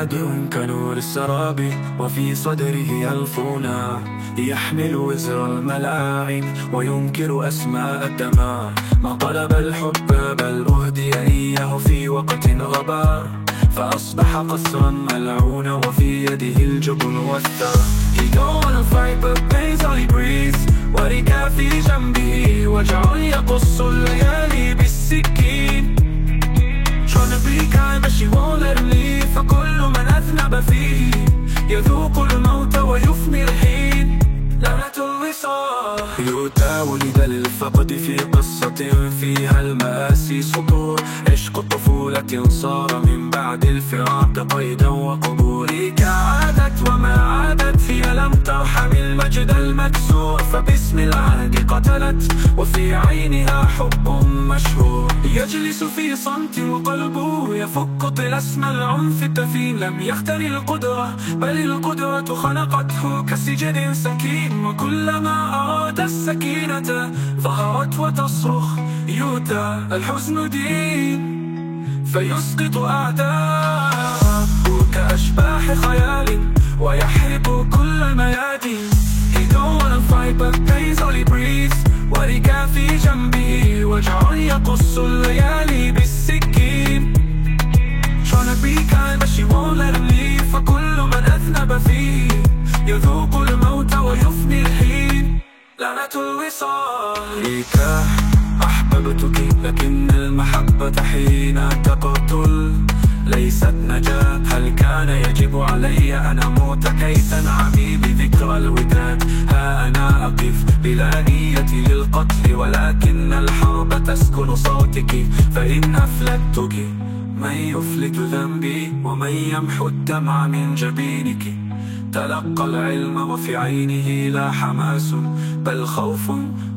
هادئ كنور السراب وفي صدره يلفونا يحمل وزر الملاعن وينكر أسماء الدماء ما طلب الحب بل أهدي إياه في وقت غبا. فأصبح قصرا ملعونا وفي يده الجبن والثار He don't wanna fight but pains all he breathes وركا في جنبه وجع يقص يذوق الموت ويفني الحين. لعنة الوصال يؤتى ولد للفقد في قصة فيها المآسي سطور عشق طفولة صار من بعد الفراق قيدا وقبول كعادت فباسم العهد قتلت وفي عينها حب مشهور. يجلس في صمت وقلبه يفك طلسم العنف الدفين لم يختر القدرة بل القدرة خنقته كسجن سكين. وكلما أراد السكينة ظهرت وتصرخ يؤتى الحزن دين فيسقط أعداءه كأشباح خيال وجع يقص الليالي بالسكين Tryna be kind but she won't let him leave. فكل من أذنب فيه يذوق الموت ويفني الحين. لعنة الوصال. إيكاه أحببتك لكن المحبة حين تقتل ليست نجاة. هل كان يجب علي أن أموت كي تنعمي بذكرى الوداد. ها أنا أقف بلا نية للقتل ولكن الحرب تسكن صوتك فإن أفلتك. من يفلت ذنبي ومن يمحو الدمع من جبينك. تلقى العلم وفي عينه لا حماس بل خوف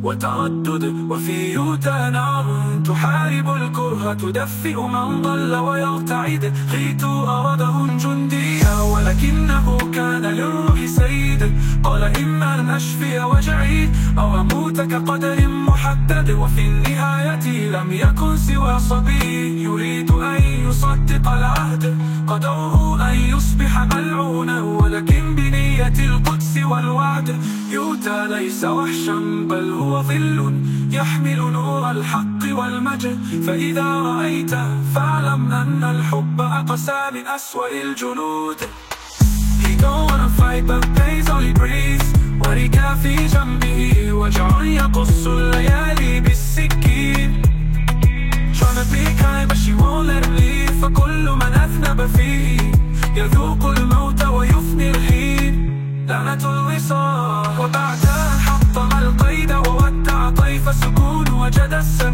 وتردد. وفي يوتا نار تحارب الكره تدفئ من ضل ويرتعد. خيت أرده جنديا ولكنه كان للروح سيد قال إما أن أشفي وجعي أو أموت كقدر محدد. وفي النهاية لم يكن سوى صبي. يريد أن يصدق العهد. قدره أن يصبح ملعونا. ولكن بنية القدس والوعد يؤتى. ليس وحشا بل هو ظل يحمل نور الحق والمجد. فإذا رأيته فاعلم أن الحب أقسى من أسوأ الجنود. Don't wanna fight but pays he breathes وركا في جنبه وجع يقص الليالي بالسكين Tryna be kind but she won't let him leave. فكل من أذنب فيه يذوق الموت ويفني الحين. لعنة الوصال. وبعدها حطم القيد وودع طيف سكون وجد السلام